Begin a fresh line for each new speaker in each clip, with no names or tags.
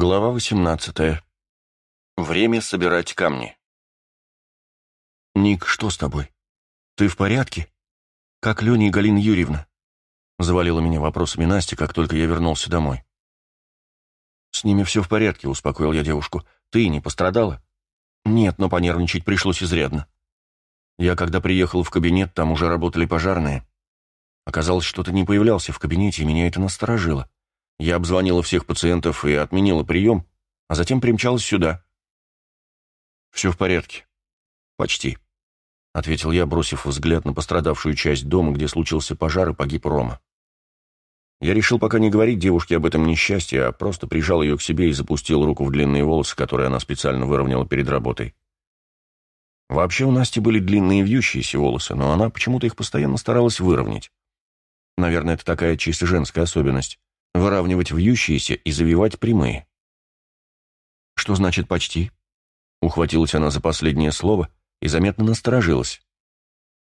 Глава 18. Время собирать камни.
«Ник, что с тобой? Ты в порядке? Как Леня и Галина Юрьевна?» Завалила меня вопросами Настя, как только я вернулся домой. «С ними все в порядке», — успокоил я девушку. «Ты не пострадала?» «Нет, но понервничать пришлось изрядно. Я, когда приехал в кабинет, там уже работали пожарные. Оказалось, что ты не появлялся в кабинете, и меня это насторожило. Я обзвонила всех пациентов и отменила прием, а затем примчалась сюда. «Все в порядке. Почти», — ответил я, бросив взгляд на пострадавшую часть дома, где случился пожар и погиб Рома. Я решил пока не говорить девушке об этом несчастье, а просто прижал ее к себе и запустил руку в длинные волосы, которые она специально выровняла перед работой. Вообще у Насти были длинные вьющиеся волосы, но она почему-то их постоянно старалась выровнять. Наверное, это такая чисто женская особенность выравнивать вьющиеся и завивать прямые. «Что значит «почти»?» Ухватилась она за последнее слово и заметно насторожилась.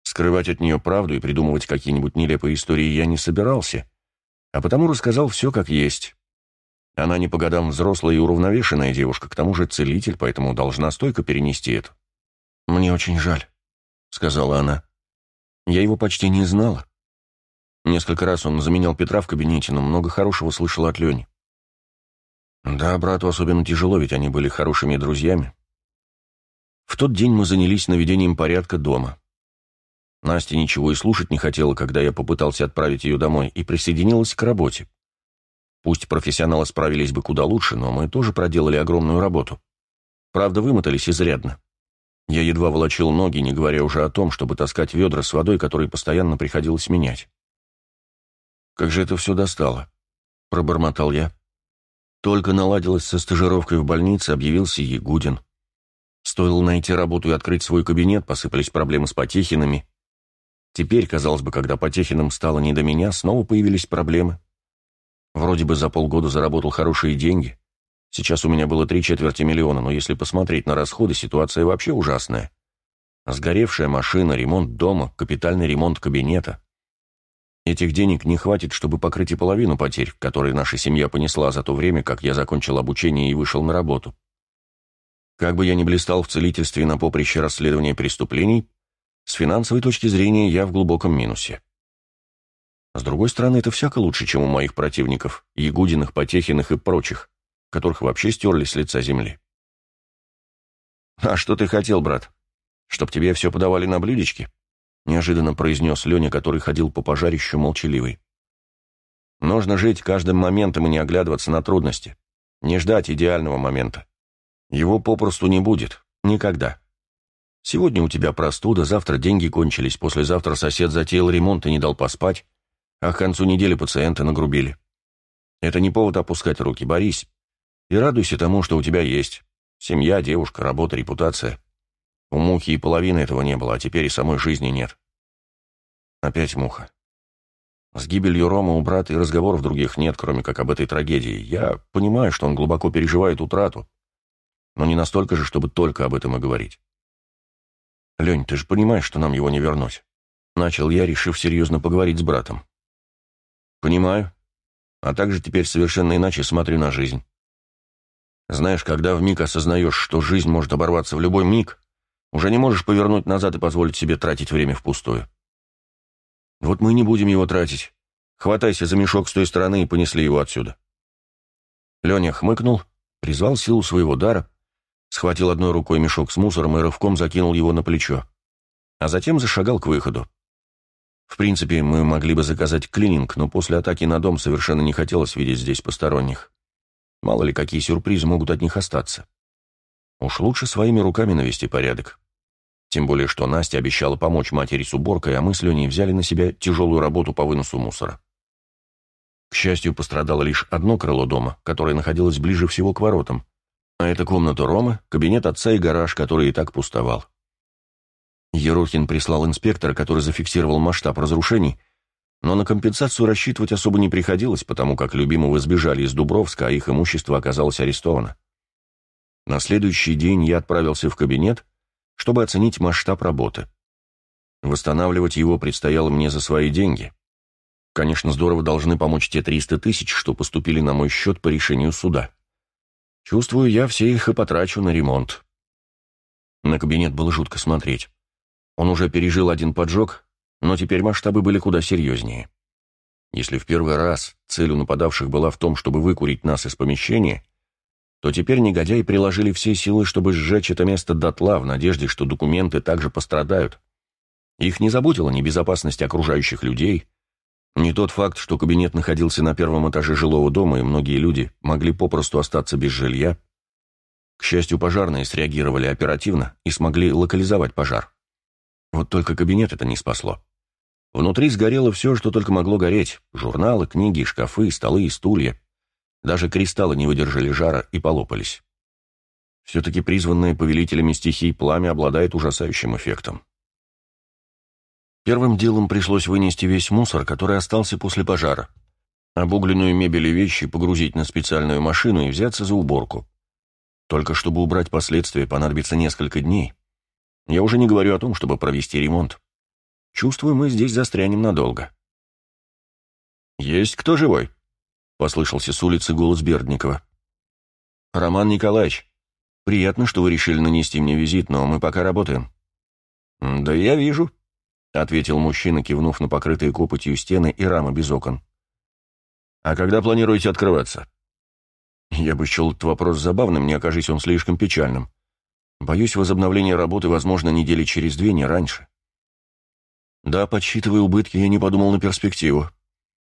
Скрывать от нее правду и придумывать какие-нибудь нелепые истории я не собирался, а потому рассказал все как есть. Она не по годам взрослая и уравновешенная девушка, к тому же целитель, поэтому должна стойко перенести это. «Мне очень жаль», — сказала она. «Я его почти не знала. Несколько раз он заменял Петра в кабинете, но много хорошего слышал от Лени. Да, брату особенно тяжело, ведь они были хорошими друзьями. В тот день мы занялись наведением порядка дома. Настя ничего и слушать не хотела, когда я попытался отправить ее домой, и присоединилась к работе. Пусть профессионалы справились бы куда лучше, но мы тоже проделали огромную работу. Правда, вымотались изрядно. Я едва волочил ноги, не говоря уже о том, чтобы таскать ведра с водой, которые постоянно приходилось менять. Как же это все достало? Пробормотал я. Только наладилось со стажировкой в больнице, объявился Ягудин. Стоило найти работу и открыть свой кабинет, посыпались проблемы с Потехинами. Теперь, казалось бы, когда Потехиным стало не до меня, снова появились проблемы. Вроде бы за полгода заработал хорошие деньги. Сейчас у меня было три четверти миллиона, но если посмотреть на расходы, ситуация вообще ужасная. Сгоревшая машина, ремонт дома, капитальный ремонт кабинета. Этих денег не хватит, чтобы покрыть и половину потерь, которые наша семья понесла за то время, как я закончил обучение и вышел на работу. Как бы я ни блистал в целительстве на поприще расследования преступлений, с финансовой точки зрения я в глубоком минусе. С другой стороны, это всяко лучше, чем у моих противников, Ягудиных, Потехиных и прочих, которых вообще стерли с лица земли. «А что ты хотел, брат? Чтоб тебе все подавали на блюдечке?» Неожиданно произнес Леня, который ходил по пожарищу молчаливый. Нужно жить каждым моментом и не оглядываться на трудности. Не ждать идеального момента. Его попросту не будет. Никогда. Сегодня у тебя простуда, завтра деньги кончились, послезавтра сосед затеял ремонт и не дал поспать, а к концу недели пациенты нагрубили. Это не повод опускать руки, борись. И радуйся тому, что у тебя есть. Семья, девушка, работа, репутация. У Мухи и половины этого не было, а теперь и самой жизни нет. Опять Муха. С гибелью Рома у брата и разговоров других нет, кроме как об этой трагедии. Я понимаю, что он глубоко переживает утрату, но не настолько же, чтобы только об этом и говорить. «Лень, ты же понимаешь, что нам его не вернуть?» Начал я, решив серьезно поговорить с братом. «Понимаю. А также теперь совершенно иначе смотрю на жизнь. Знаешь, когда в миг осознаешь, что жизнь может оборваться в любой миг, уже не можешь повернуть назад и позволить себе тратить время впустую. Вот мы не будем его тратить. Хватайся за мешок с той стороны и понесли его отсюда. Леня хмыкнул, призвал силу своего дара, схватил одной рукой мешок с мусором и рывком закинул его на плечо, а затем зашагал к выходу. В принципе, мы могли бы заказать клининг, но после атаки на дом совершенно не хотелось видеть здесь посторонних. Мало ли, какие сюрпризы могут от них остаться. Уж лучше своими руками навести порядок. Тем более, что Настя обещала помочь матери с уборкой, а мы с Леней взяли на себя тяжелую работу по выносу мусора. К счастью, пострадало лишь одно крыло дома, которое находилось ближе всего к воротам. А это комната Ромы, кабинет отца и гараж, который и так пустовал. Ерохин прислал инспектора, который зафиксировал масштаб разрушений, но на компенсацию рассчитывать особо не приходилось, потому как любимого сбежали из Дубровска, а их имущество оказалось арестовано. На следующий день я отправился в кабинет, чтобы оценить масштаб работы. Восстанавливать его предстояло мне за свои деньги. Конечно, здорово должны помочь те 300 тысяч, что поступили на мой счет по решению суда. Чувствую, я все их и потрачу на ремонт. На кабинет было жутко смотреть. Он уже пережил один поджог, но теперь масштабы были куда серьезнее. Если в первый раз цель у нападавших была в том, чтобы выкурить нас из помещения, то теперь негодяи приложили все силы, чтобы сжечь это место дотла в надежде, что документы также пострадают. Их не заботила ни безопасность окружающих людей, ни тот факт, что кабинет находился на первом этаже жилого дома, и многие люди могли попросту остаться без жилья. К счастью, пожарные среагировали оперативно и смогли локализовать пожар. Вот только кабинет это не спасло. Внутри сгорело все, что только могло гореть. Журналы, книги, шкафы, столы и стулья. Даже кристаллы не выдержали жара и полопались. Все-таки призванное повелителями стихий пламя обладает ужасающим эффектом. Первым делом пришлось вынести весь мусор, который остался после пожара. Обугленную мебель и вещи погрузить на специальную машину и взяться за уборку. Только чтобы убрать последствия понадобится несколько дней. Я уже не говорю о том, чтобы провести ремонт. Чувствую, мы здесь застрянем надолго. «Есть кто живой?» — послышался с улицы голос Бердникова. «Роман Николаевич, приятно, что вы решили нанести мне визит, но мы пока работаем». «Да я вижу», — ответил мужчина, кивнув на покрытые копотью стены и рамы без окон. «А когда планируете открываться?» Я бы счел этот вопрос забавным, не окажись он слишком печальным. Боюсь, возобновление работы возможно недели через две, не раньше. Да, подсчитывая убытки, я не подумал на перспективу.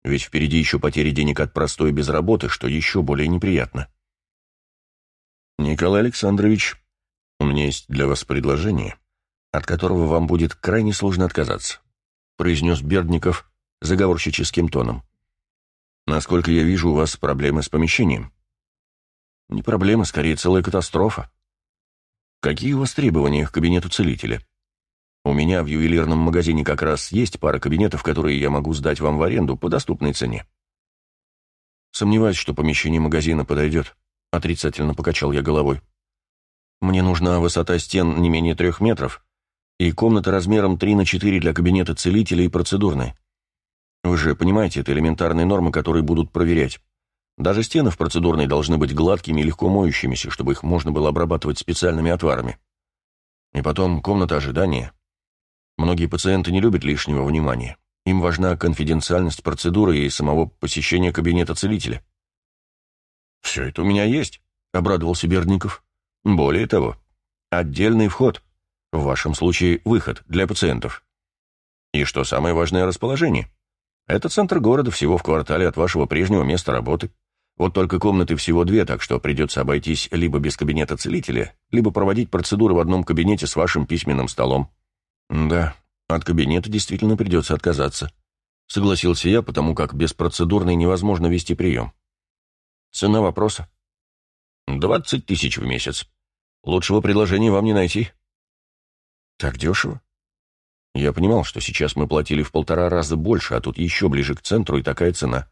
Ведь впереди еще потери денег от простой без работы, что еще более неприятно. Николай Александрович, у меня есть для вас предложение, от которого вам будет крайне сложно отказаться, произнес Бердников заговорщическим тоном. Насколько я вижу, у вас проблемы с помещением. Не проблема, скорее целая катастрофа. Какие у вас требования к кабинету целителя? У меня в ювелирном магазине как раз есть пара кабинетов, которые я могу сдать вам в аренду по доступной цене. Сомневаюсь, что помещение магазина подойдет. Отрицательно покачал я головой. Мне нужна высота стен не менее трех метров и комната размером 3 на 4 для кабинета целителя и процедурной. Вы же понимаете, это элементарные нормы, которые будут проверять. Даже стены в процедурной должны быть гладкими и легко моющимися, чтобы их можно было обрабатывать специальными отварами. И потом комната ожидания. Многие пациенты не любят лишнего внимания. Им важна конфиденциальность процедуры и самого посещения кабинета целителя. «Все это у меня есть», — обрадовался Бердников. «Более того, отдельный вход, в вашем случае выход для пациентов. И что самое важное расположение. Это центр города всего в квартале от вашего прежнего места работы. Вот только комнаты всего две, так что придется обойтись либо без кабинета целителя, либо проводить процедуры в одном кабинете с вашим письменным столом. «Да, от кабинета действительно придется отказаться», — согласился я, потому как без процедурной невозможно вести прием. «Цена вопроса?» «Двадцать тысяч в месяц. Лучшего предложения вам не найти». «Так дешево?» Я понимал, что сейчас мы платили в полтора раза больше, а тут еще ближе к центру и такая цена.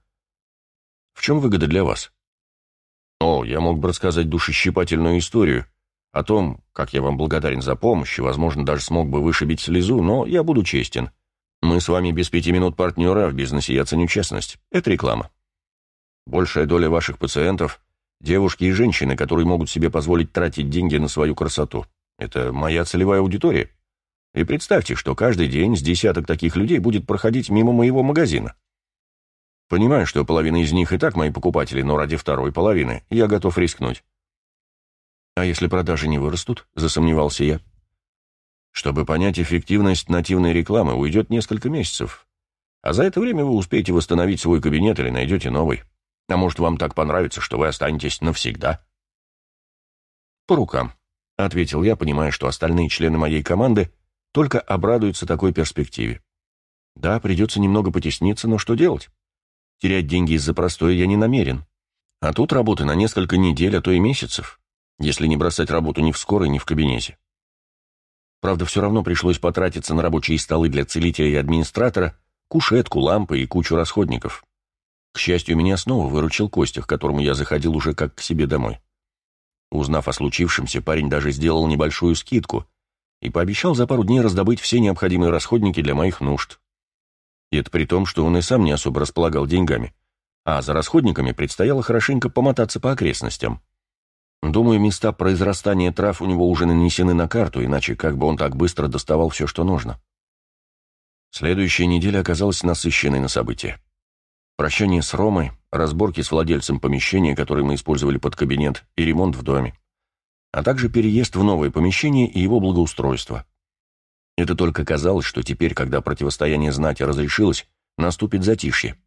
В чем выгода для вас? О, я мог бы рассказать душещипательную историю, о том, как я вам благодарен за помощь возможно, даже смог бы вышибить слезу, но я буду честен. Мы с вами без пяти минут партнера, в бизнесе я ценю честность. Это реклама. Большая доля ваших пациентов – девушки и женщины, которые могут себе позволить тратить деньги на свою красоту. Это моя целевая аудитория. И представьте, что каждый день с десяток таких людей будет проходить мимо моего магазина. Понимаю, что половина из них и так мои покупатели, но ради второй половины я готов рискнуть. «А если продажи не вырастут?» – засомневался я. «Чтобы понять эффективность нативной рекламы, уйдет несколько месяцев. А за это время вы успеете восстановить свой кабинет или найдете новый. А может, вам так понравится, что вы останетесь навсегда?» «По рукам», — ответил я, понимая, что остальные члены моей команды только обрадуются такой перспективе. «Да, придется немного потесниться, но что делать? Терять деньги из-за простоя я не намерен. А тут работы на несколько недель, а то и месяцев если не бросать работу ни в скорой, ни в кабинете. Правда, все равно пришлось потратиться на рабочие столы для целителя и администратора, кушетку, лампы и кучу расходников. К счастью, меня снова выручил Костя, к которому я заходил уже как к себе домой. Узнав о случившемся, парень даже сделал небольшую скидку и пообещал за пару дней раздобыть все необходимые расходники для моих нужд. И это при том, что он и сам не особо располагал деньгами, а за расходниками предстояло хорошенько помотаться по окрестностям. Думаю, места произрастания трав у него уже нанесены на карту, иначе как бы он так быстро доставал все, что нужно. Следующая неделя оказалась насыщенной на события. Прощание с Ромой, разборки с владельцем помещения, которое мы использовали под кабинет, и ремонт в доме. А также переезд в новое помещение и его благоустройство. Это только казалось, что теперь, когда противостояние знати разрешилось, наступит затишье.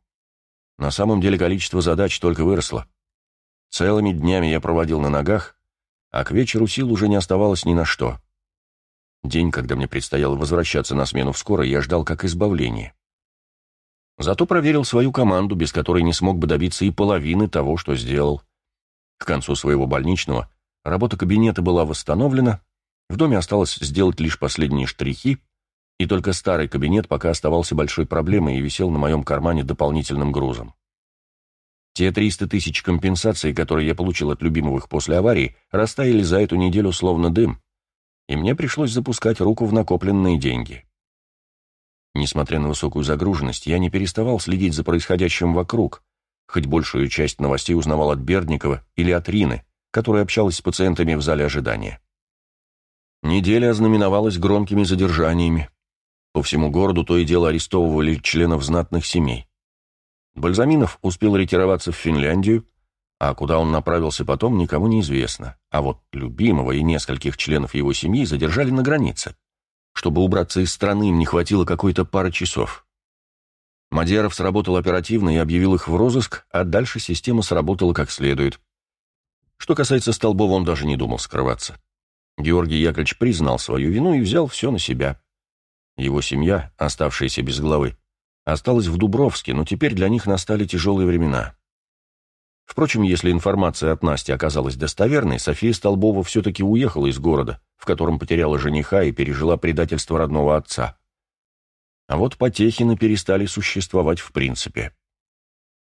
На самом деле количество задач только выросло. Целыми днями я проводил на ногах, а к вечеру сил уже не оставалось ни на что. День, когда мне предстояло возвращаться на смену в скорой, я ждал как избавление. Зато проверил свою команду, без которой не смог бы добиться и половины того, что сделал. К концу своего больничного работа кабинета была восстановлена, в доме осталось сделать лишь последние штрихи, и только старый кабинет пока оставался большой проблемой и висел на моем кармане дополнительным грузом. Те 300 тысяч компенсаций, которые я получил от любимовых после аварии, растаяли за эту неделю словно дым, и мне пришлось запускать руку в накопленные деньги. Несмотря на высокую загруженность, я не переставал следить за происходящим вокруг, хоть большую часть новостей узнавал от Бердникова или от Рины, которая общалась с пациентами в зале ожидания. Неделя ознаменовалась громкими задержаниями. По всему городу то и дело арестовывали членов знатных семей. Бальзаминов успел ретироваться в Финляндию, а куда он направился потом, никому не известно. А вот любимого и нескольких членов его семьи задержали на границе. Чтобы убраться из страны, им не хватило какой-то пары часов. Мадьяров сработал оперативно и объявил их в розыск, а дальше система сработала как следует. Что касается Столбова, он даже не думал скрываться. Георгий Яковлевич признал свою вину и взял все на себя. Его семья, оставшаяся без главы, осталась в Дубровске, но теперь для них настали тяжелые времена. Впрочем, если информация от Насти оказалась достоверной, София Столбова все-таки уехала из города, в котором потеряла жениха и пережила предательство родного отца. А вот Потехины перестали существовать в принципе.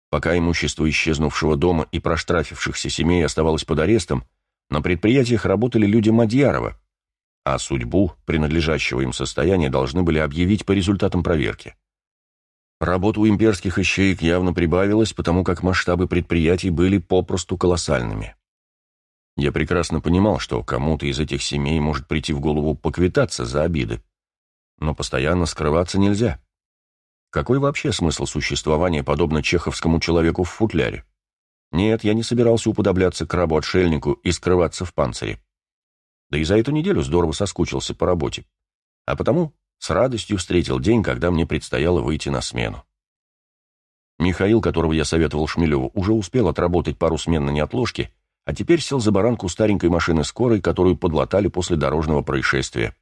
Пока имущество исчезнувшего дома и проштрафившихся семей оставалось под арестом, на предприятиях работали люди Мадьярова, а судьбу принадлежащего им состояния должны были объявить по результатам проверки. Работа у имперских ищеек явно прибавилась, потому как масштабы предприятий были попросту колоссальными. Я прекрасно понимал, что кому-то из этих семей может прийти в голову поквитаться за обиды. Но постоянно скрываться нельзя. Какой вообще смысл существования, подобно чеховскому человеку в футляре? Нет, я не собирался уподобляться крабу-отшельнику и скрываться в панцире. Да и за эту неделю здорово соскучился по работе. А потому с радостью встретил день, когда мне предстояло выйти на смену. Михаил, которого я советовал Шмелеву, уже успел отработать пару смен на неотложке, а теперь сел за баранку старенькой машины скорой, которую подлатали после дорожного происшествия.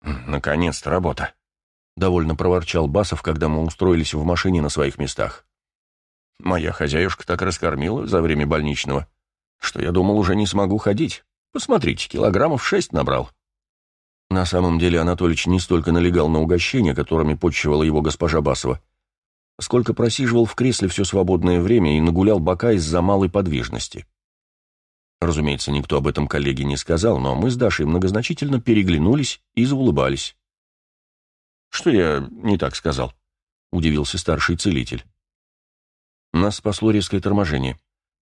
«Наконец-то работа!» — довольно проворчал Басов, когда мы устроились в машине на своих местах. «Моя хозяюшка так раскормила за время больничного, что я думал, уже не смогу ходить. Посмотрите, килограммов шесть набрал». На самом деле Анатолич не столько налегал на угощения, которыми почивала его госпожа Басова, сколько просиживал в кресле все свободное время и нагулял бока из-за малой подвижности. Разумеется, никто об этом коллеге не сказал, но мы с Дашей многозначительно переглянулись и заулыбались. «Что я не так сказал?» — удивился старший целитель. Нас спасло резкое торможение.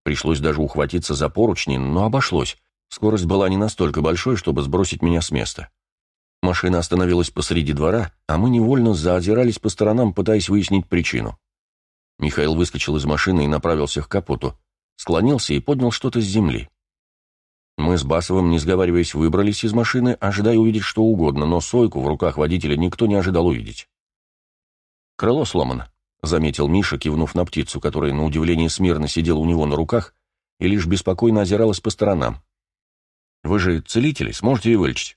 Пришлось даже ухватиться за поручни, но обошлось. Скорость была не настолько большой, чтобы сбросить меня с места. Машина остановилась посреди двора, а мы невольно заозирались по сторонам, пытаясь выяснить причину. Михаил выскочил из машины и направился к капоту, склонился и поднял что-то с земли. Мы с Басовым, не сговариваясь, выбрались из машины, ожидая увидеть что угодно, но сойку в руках водителя никто не ожидал увидеть. «Крыло сломано», — заметил Миша, кивнув на птицу, которая, на удивление, смирно сидела у него на руках и лишь беспокойно озиралась по сторонам. «Вы же целители, сможете ее вылечить?»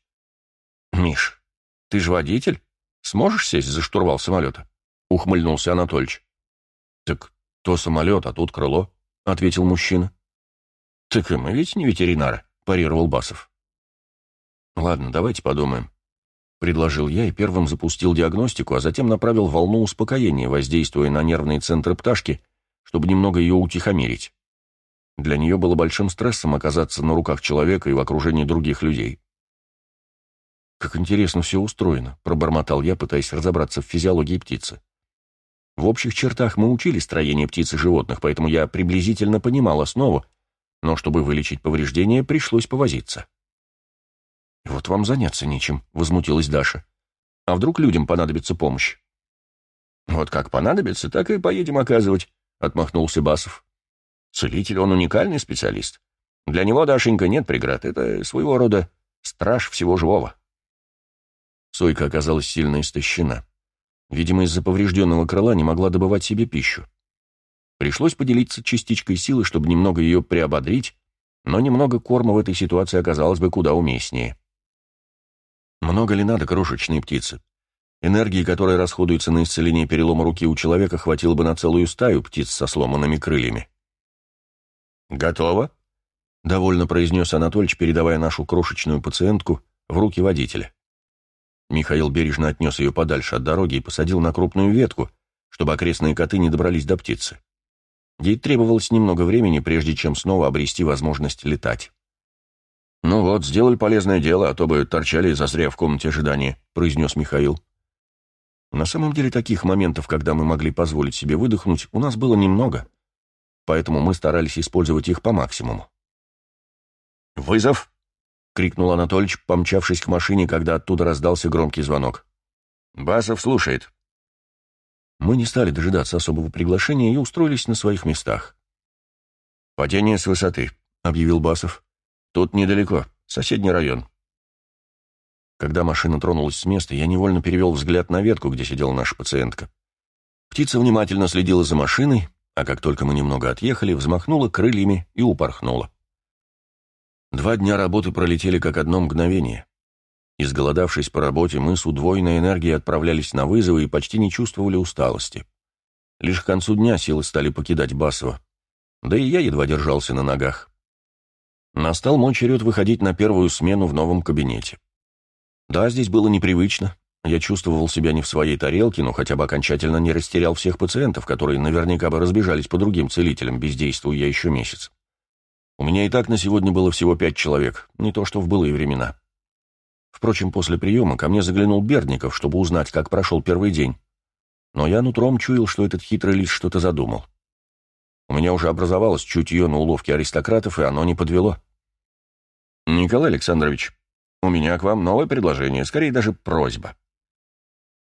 «Миш, ты же водитель? Сможешь сесть за штурвал самолета?» — ухмыльнулся Анатольевич. «Так то самолет, а тут крыло», — ответил мужчина. «Так и мы ведь не ветеринары», — парировал Басов. «Ладно, давайте подумаем», — предложил я и первым запустил диагностику, а затем направил волну успокоения, воздействуя на нервные центры пташки, чтобы немного ее утихомирить. Для нее было большим стрессом оказаться на руках человека и в окружении других людей. «Как интересно все устроено», — пробормотал я, пытаясь разобраться в физиологии птицы. В общих чертах мы учили строение птиц и животных, поэтому я приблизительно понимал основу, но чтобы вылечить повреждения, пришлось повозиться. «Вот вам заняться нечем», — возмутилась Даша. «А вдруг людям понадобится помощь?» «Вот как понадобится, так и поедем оказывать», — отмахнулся Басов. «Целитель, он уникальный специалист. Для него, Дашенька, нет преград. Это своего рода страж всего живого». Сойка оказалась сильно истощена. Видимо, из-за поврежденного крыла не могла добывать себе пищу. Пришлось поделиться частичкой силы, чтобы немного ее приободрить, но немного корма в этой ситуации оказалось бы куда уместнее. Много ли надо крошечной птицы? Энергии, которая расходуется на исцеление перелома руки у человека, хватило бы на целую стаю птиц со сломанными крыльями. «Готово?» — довольно произнес Анатольевич, передавая нашу крошечную пациентку в руки водителя. Михаил бережно отнес ее подальше от дороги и посадил на крупную ветку, чтобы окрестные коты не добрались до птицы. Ей требовалось немного времени, прежде чем снова обрести возможность летать. «Ну вот, сделали полезное дело, а то бы торчали застряв в комнате ожидания», — произнес Михаил. На самом деле таких моментов, когда мы могли позволить себе выдохнуть, у нас было немного, поэтому мы старались использовать их по максимуму. «Вызов!» — крикнул Анатольевич, помчавшись к машине, когда оттуда раздался громкий звонок. «Басов слушает». Мы не стали дожидаться особого приглашения и устроились на своих местах. «Падение с высоты», — объявил Басов. «Тут недалеко, соседний район». Когда машина тронулась с места, я невольно перевел взгляд на ветку, где сидела наша пациентка. Птица внимательно следила за машиной, а как только мы немного отъехали, взмахнула крыльями и упорхнула. Два дня работы пролетели как одно мгновение. Изголодавшись по работе, мы с удвоенной энергией отправлялись на вызовы и почти не чувствовали усталости. Лишь к концу дня силы стали покидать Басова. Да и я едва держался на ногах. Настал мой черед выходить на первую смену в новом кабинете. Да, здесь было непривычно. Я чувствовал себя не в своей тарелке, но хотя бы окончательно не растерял всех пациентов, которые наверняка бы разбежались по другим целителям, бездействуя я еще месяц. У меня и так на сегодня было всего пять человек, не то что в былые времена. Впрочем, после приема ко мне заглянул Бердников, чтобы узнать, как прошел первый день. Но я нутром чуял, что этот хитрый лис что-то задумал. У меня уже образовалось чутье на уловке аристократов, и оно не подвело. «Николай Александрович, у меня к вам новое предложение, скорее даже просьба».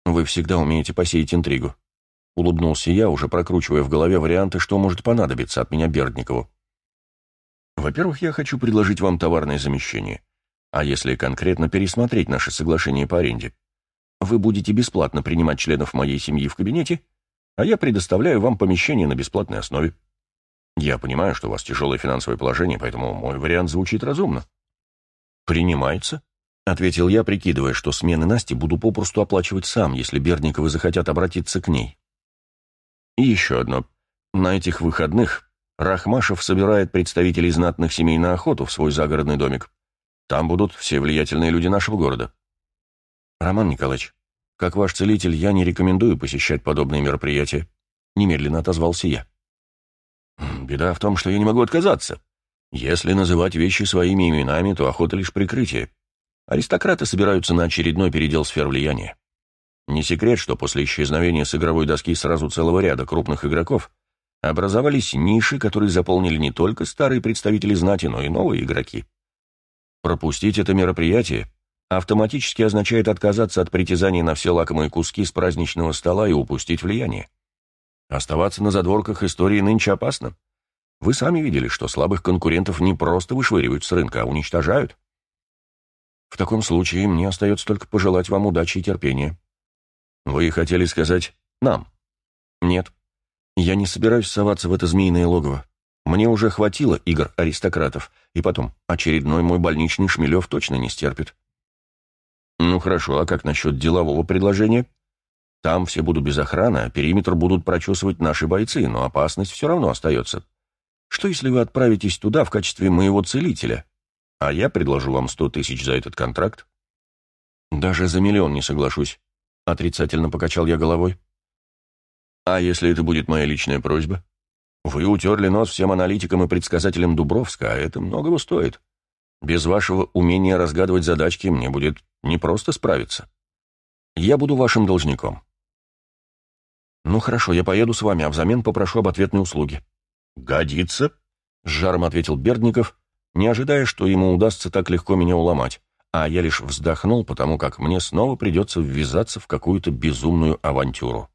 «Вы всегда умеете посеять интригу», — улыбнулся я, уже прокручивая в голове варианты, что может понадобиться от меня Бердникову. Во-первых, я хочу предложить вам товарное замещение. А если конкретно пересмотреть наше соглашение по аренде? Вы будете бесплатно принимать членов моей семьи в кабинете, а я предоставляю вам помещение на бесплатной основе. Я понимаю, что у вас тяжелое финансовое положение, поэтому мой вариант звучит разумно. «Принимается», — ответил я, прикидывая, что смены Насти буду попросту оплачивать сам, если Берниковы захотят обратиться к ней. И еще одно. На этих выходных Рахмашев собирает представителей знатных семей на охоту в свой загородный домик. Там будут все влиятельные люди нашего города. Роман Николаевич, как ваш целитель, я не рекомендую посещать подобные мероприятия. Немедленно отозвался я. Беда в том, что я не могу отказаться. Если называть вещи своими именами, то охота лишь прикрытие. Аристократы собираются на очередной передел сфер влияния. Не секрет, что после исчезновения с игровой доски сразу целого ряда крупных игроков образовались ниши, которые заполнили не только старые представители знати, но и новые игроки. Пропустить это мероприятие автоматически означает отказаться от притязаний на все лакомые куски с праздничного стола и упустить влияние. Оставаться на задворках истории нынче опасно. Вы сами видели, что слабых конкурентов не просто вышвыривают с рынка, а уничтожают. В таком случае мне остается только пожелать вам удачи и терпения. Вы хотели сказать «нам»? Нет. Я не собираюсь соваться в это змеиное логово. Мне уже хватило игр аристократов, и потом, очередной мой больничный Шмелев точно не стерпит. Ну хорошо, а как насчет делового предложения? Там все будут без охраны, а периметр будут прочесывать наши бойцы, но опасность все равно остается. Что если вы отправитесь туда в качестве моего целителя, а я предложу вам сто тысяч за этот контракт? Даже за миллион не соглашусь. Отрицательно покачал я головой. А если это будет моя личная просьба? Вы утерли нос всем аналитикам и предсказателям Дубровска, а это многого стоит. Без вашего умения разгадывать задачки мне будет непросто справиться. Я буду вашим должником. Ну хорошо, я поеду с вами, а взамен попрошу об ответной услуге. Годится. С жаром ответил Бердников, не ожидая, что ему удастся так легко меня уломать, а я лишь вздохнул, потому как мне снова придется ввязаться в какую-то безумную авантюру.